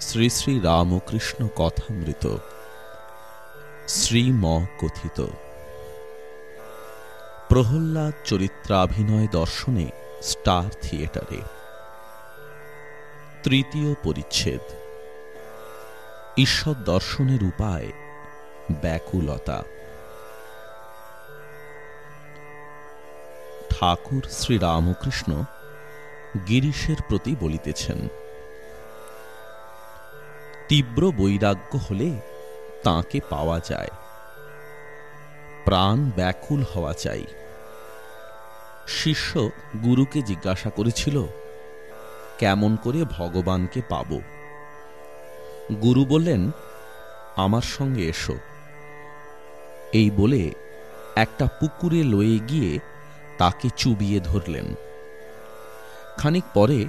শ্রী শ্রী রামকৃষ্ণ কথামৃত। শ্রীম কথিত। প্রহ্লাদ চরিত্রাভিনয় দর্শনে স্টার থিয়েটারে। তৃতীয় পরিচ্ছেদ। ঈশ্বর দর্শনের উপায় ব্যাকুলতা। ঠাকুর শ্রীরামকৃষ্ণ গিরিশের প্রতি বলিতেছেন তীব্র বৈরাগ্য হলে তাকে পাওয়া যায়। প্রাণ ব্যাকুল হওয়া চাই। শিষ্য গুরুকে জিজ্ঞাসা করেছিল, কেমন করে ভগবানকে পাব? গুরু বললেন, আমার সঙ্গে এসো। এই বলে একটা পুকুরে লয়ে গিয়ে তাকে চুবিয়ে ধরলেন। খানিক পরে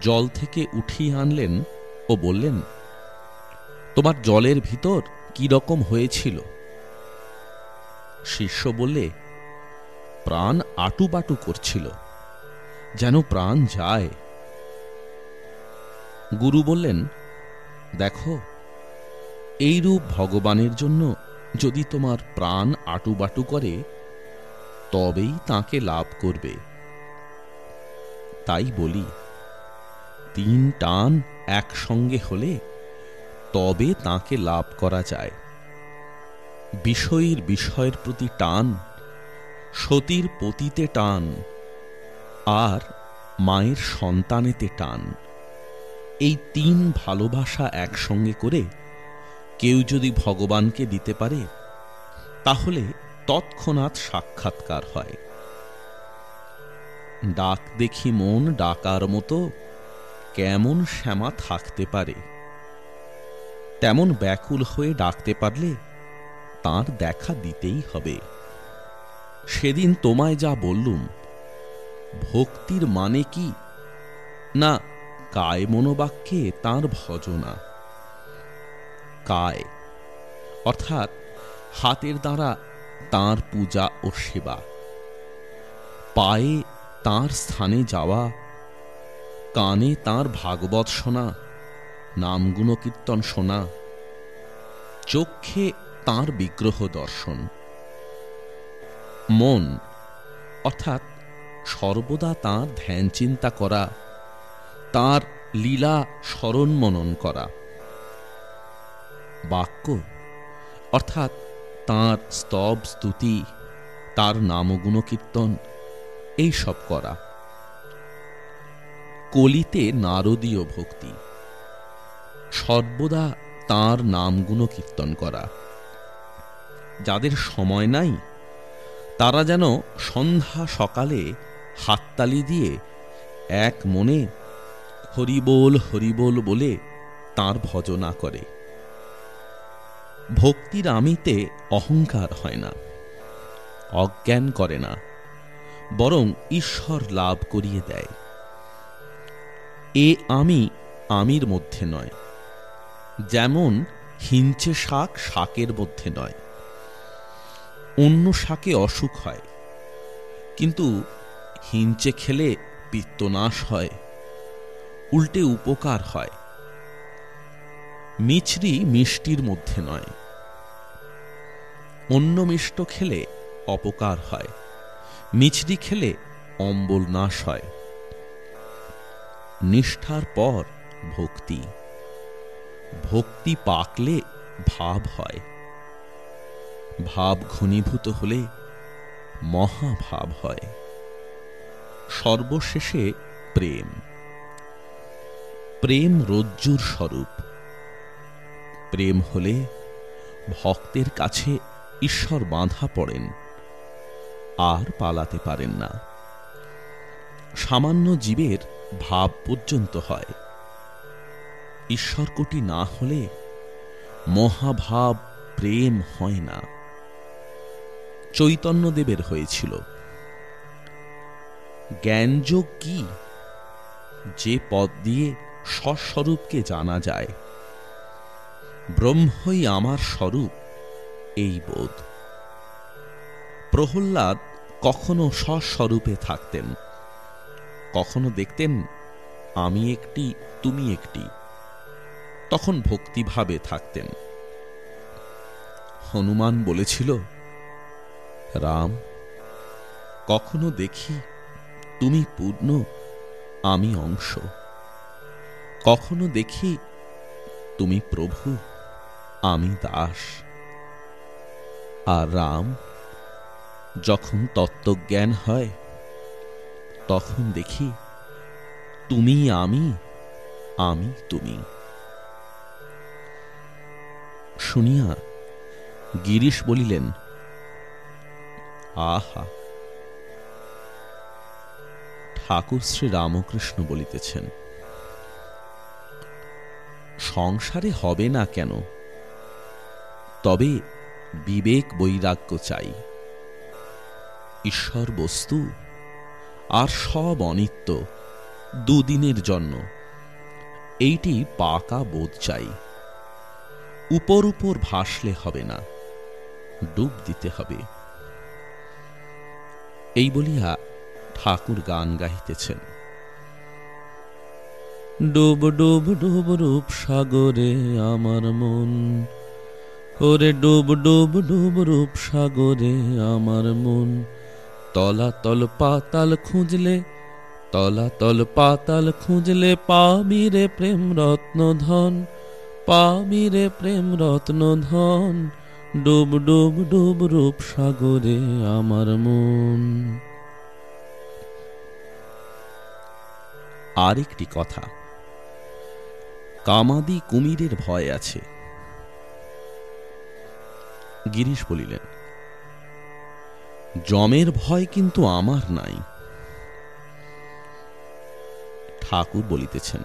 জল থেকে উঠিয়ে আনলেন ও বললেন তোমার জলের ভিতর কি রকম হয়েছিল? শিষ্য বললে, প্রাণ আটুবাটু করছিল, যেন প্রাণ যায়। গুরু বললেন, দেখো, এইরূপ ভগবানের জন্য যদি তোমার প্রাণ আটুবাটু করে, তবেই তাকে লাভ করবে। তাই বলি, তিন টান একসঙ্গে হলে তবে তাকে লাভ করা যায়। বিষয়ের বিষয়ের প্রতি টান, সতীর পতিতে টান, আর মায়ের সন্তানেতে টান। এই তিন ভালোবাসা একসঙ্গে করে কেউ যদি ভগবানকে দিতে পারে, তাহলে তৎক্ষণাৎ সাক্ষাৎকার হয়। ডাক দেখি মন ডাকার মতো, কেমন শ্যামা থাকতে পারে। তেমন ব্যাকুল হয়ে ডাকতে পারলে তার দেখা দিতেই হবে। সেদিন তোমায় যা বললুম, ভক্তির মানে কি? না, কায় মনোবাক্যে তার ভজনা। কায়, অর্থাৎ হাতের দ্বারা তার পূজা ও সেবা। পায়ে তার স্থানে যাওয়া, কানে তার ভাগবত শোনা নাম গুণকীর্তন শোনা। চক্ষে তার বিগ্রহ দর্শন। মন, অর্থাৎ সর্বদা তাঁর ধ্যান চিন্তা করা, তার লীলা স্মরণ মনন করা। বাক্য, অর্থাৎ তাঁর স্তব স্তুতি, তার নামগুণ কীর্তন, এইসব করা। কলিতে নারদীয় ভক্তি। সর্বদা তার নামগুণ কীর্তন করা। যাদের সময় নাই, তারা যেন সন্ধ্যা সকালে হাততালি দিয়ে এক মনে হরিবোল হরিবোল বলে তার ভজনা করে। ভক্তির আমিতে অহংকার হয় না, অজ্ঞান করে না, বরং ঈশ্বর লাভ করিয়ে দেয়। এ আমি আমির মধ্যে নয়। যেমন হিঞ্চে শাক শাকের মধ্যে নয়, অন্য শাকে অসুখ হয়। কিন্তু হিঞ্চে খেলে পিত্তনাশ হয়, উল্টে উপকার হয়। মিছরি মিষ্টির মধ্যে নয়, অন্য মিষ্ট খেলে অপকার হয়। মিছরি খেলে অম্বল নাশ হয়। নিষ্ঠার পর ভক্তি। ভক্তি পাকলে ভাব হয়। ভাব ঘনীভূত হলে মহাভাব হয়। সর্বশেষে প্রেম। প্রেম রজ্জুর স্বরূপ। প্রেম হলে ভক্তের কাছে ঈশ্বর বাঁধা পড়েন, আর পালাতে পারেন না। সামান্য জীবের ভাব পর্যন্ত হয়। ঈশ্বরকোটি না হলে মহাভাব প্রেম হয় না। চৈতন্যদেবের হয়েছিল। জ্ঞানযোগ কি? যে পদ দিয়ে স্বস্বরূপকে জানা যায়। ব্রহ্মই আমার স্বরূপ, এই বোধ। প্রহ্লাদ কখনো স্বস্বরূপে থাকতেন। কখনো দেখতেন, আমি একটি, তুমি একটি। তখন ভক্তিভাবে থাকতেন। হনুমান বলেছিল, রাম, কখনো দেখি তুমি পূর্ণ, আমি অংশ। কখনো দেখি তুমি প্রভু, আমি দাস। আর রাম, যখন তত্ত্বজ্ঞান হয়, তখন দেখি তুমি আমি আমি তুমি। শুনিয়া গিরিশ বলিলেন, আহা, ঠাকুর শ্রী রামকৃষ্ণ বলিতেছেন। সংসারে হবে না কেন? তবে বিবেক বৈরাগ্য চাই। ঈশ্বর বস্তু আর সব অনিত্য দুদিনের জন্য। এইটি পাকা বোধ চাই। উপর উপর ভাসলে হবে না, ডুব দিতে হবে। এই বলিয়া ঠাকুর গান গাইতেছেন ডুব ডুব ডুব রূপ সাগরে আমার মন, ওরে ডুব ডুব ডুব রূপ সাগরে আমার মন। তলাতল পাতাল খুঁজলে, তলাতল পাতাল খুঁজলে পাবি রে প্রেম রত্ন ধন পাবি রে প্রেম রত্ন ধন, ডুব ডুব ডুব রূপ সাগরে আমার মন। আরেকটি কথা, কামাদি কুমিরের ভয় আছে। গিরিশ বলিলেন, জমের ভয় কিন্তু আমার নাই। ঠাকুর বলিতেছেন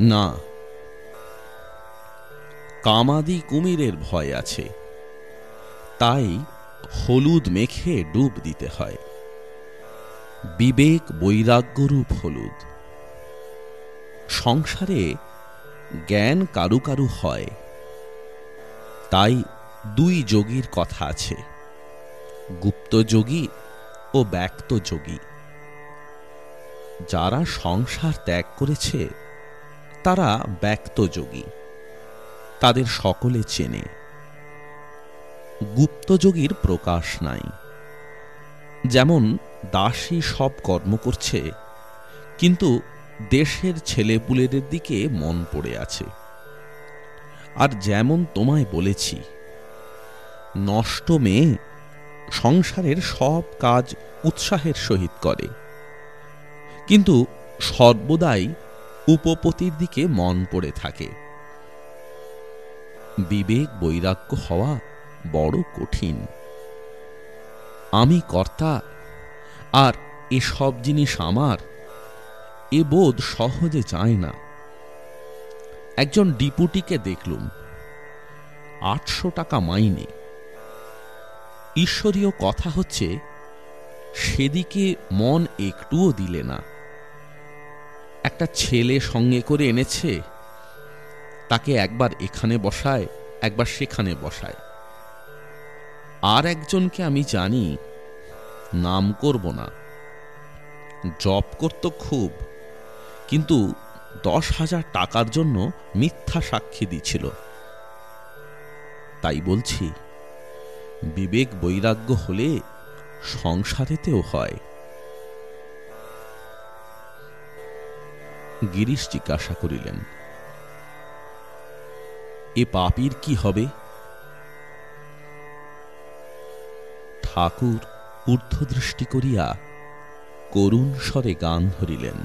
না। কামাদি কুমিরের ভয় আছে। তাই হলুদ মেখে ডুব দিতে হয়। বিবেক বৈরাগ্যরূপ হলুদ। সংসারে জ্ঞান কারু কারু হয়। তাই দুই যোগীর কথা আছে। গুপ্ত যোগী ও ব্যক্ত যোগী। যারা সংসার ত্যাগ করেছে তারা ব্যক্ত যোগী। তাদের সকলে চেনে। গুপ্তযোগীর প্রকাশ নাই। যেমন দাসী সব কর্ম করছে, কিন্তু দেশের ছেলেপুলেদের দিকে মন পড়ে আছে। আর যেমন তোমায় বলেছি, নষ্ট মেয়ে সংসারের সব কাজ উৎসাহের সহিত করে। কিন্তু সর্বদাই উপপতির দিকে মন পড়ে থাকে। বিবেক বৈরাগ্য হওয়া বড় কঠিন। আমি কর্তা, আর এসব জিনিস আমার, এ বোধ সহজে চায় না। একজন ডিপুটিকে দেখলুম। আটশো টাকা মাইনে। ঈশ্বরীয় কথা হচ্ছে, সেদিকে মন একটুও দিলে না। একটা ছেলে সঙ্গে করে এনেছে, তাকে একবার এখানে বসায়, একবার সেখানে বসায়। আর একজনকে আমি জানি, নাম করব না। জব করত খুব, কিন্তু দশ হাজার টাকার জন্য মিথ্যা সাক্ষী দিছিল। তাই বলছি, বিবেক বৈরাগ্য হলে সংসারেতেও হয়। গিরিশ জিজ্ঞাসা করিলেন। এ পাপির কি হবে? ঠাকুর ঊর্ধ্বদৃষ্টি করিয়া করুণ স্বরে গান ধরিলেন।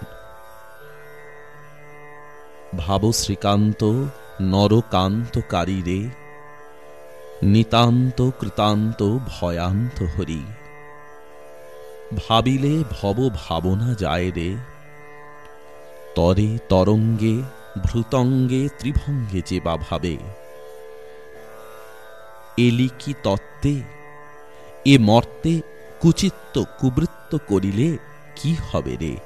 ভাব শ্রীকান্ত নরকান্তকারী রে, নিতান্ত কৃতান্ত ভয়ান্ত হরি। ভাবিলে ভব ভাবনা যায় রে তরে তরঙ্গে, ভ্রুতঙ্গে, ত্রিভঙ্গে যে বা ভাবে। এলি কি তত্ত্বে, এ মর্তে কুচিত্ত কুবৃত্ত করিলে কি হবে রে?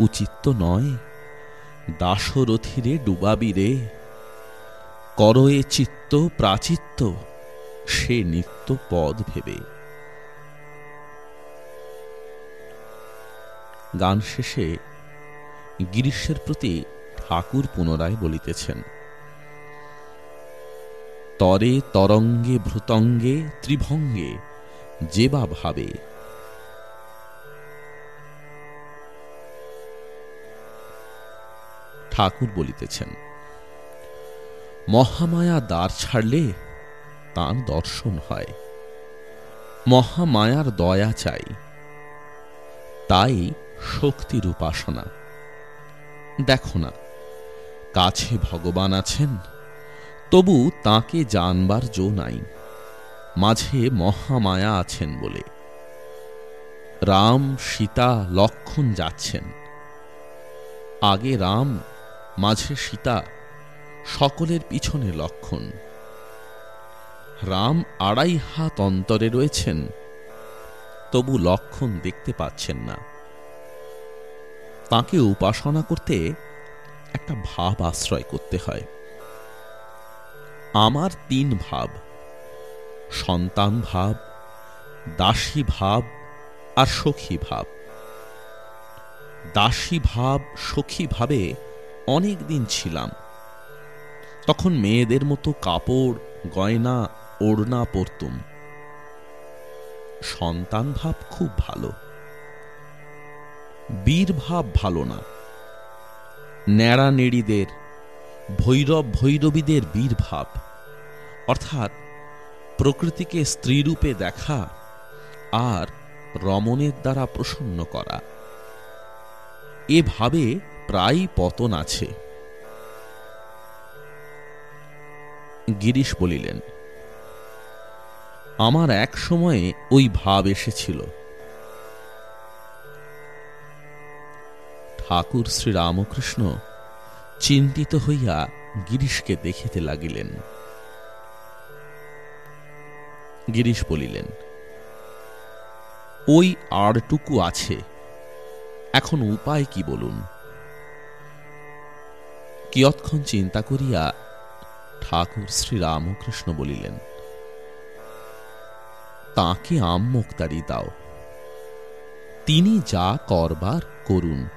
উচিত নয় দাসরথিরে ডুবাবি রে। করয়ে চিত্ত প্রাচিত্ত, সে নিত্য পদ ভেবে। গান শেষে গিরিশের প্রতি ঠাকুর পুনরায় বলিতেছেন, তরে তরঙ্গে ভ্রুতঙ্গে ত্রিভঙ্গে যে বা ভাবে। ঠাকুর বলিতেছেন, মহামায়া দ্বার ছাড়লে তাঁর দর্শন হয়, মহামায়ার দয়া চাই, তাই শক্তির উপাসনা। দেখো না, কাছে ভগবান আছেন, তবু তাকে জানবার জো নাই, মাঝে মহামায়া আছেন বলে। রাম, সীতা, লক্ষণ যাচ্ছেন। আগে রাম, মাঝে সীতা, সকলের পিছনে লক্ষণ। রাম আড়াই হাত অন্তরে রয়েছেন, তবু লক্ষণ দেখতে পাচ্ছেন না। তাকে উপাসনা করতে একটা ভাব আশ্রয় করতে হয়। আমার তিন ভাব, সন্তান ভাব, দাসী ভাব আর সখী ভাব। দাসী ভাব, সখী ভাবে অনেক দিন ছিলাম। তখন মেয়েদের মতো কাপড়, গয়না, ওড়না পরতুম। সন্তান ভাব খুব ভালো। বীর ভাব ভালো না। ন্যাড়া নেড়িদের, ভৈরব ভৈরবীদের বীর ভাব অর্থাৎ প্রকৃতিকে স্ত্রীরূপে দেখা আর রমণের দ্বারা প্রসন্ন করা। এভাবে প্রায় পতন আছে। গিরিশ বলিলেন, আমার এক সময়ে ওই ভাব এসেছিল। ঠাকুর শ্রীরামকৃষ্ণ চিন্তিত হইয়া গিরিশকে দেখিতে লাগিলেন। গিরিশ বলিলেন, ওই আড়টুকু আছে, এখন উপায় কি বলুন? কিয়ৎক্ষণ চিন্তা করিয়া ঠাকুর শ্রীরামকৃষ্ণ বলিলেন, তাকে আম মুক্তারি দাও। তিনি যা করবার করুন।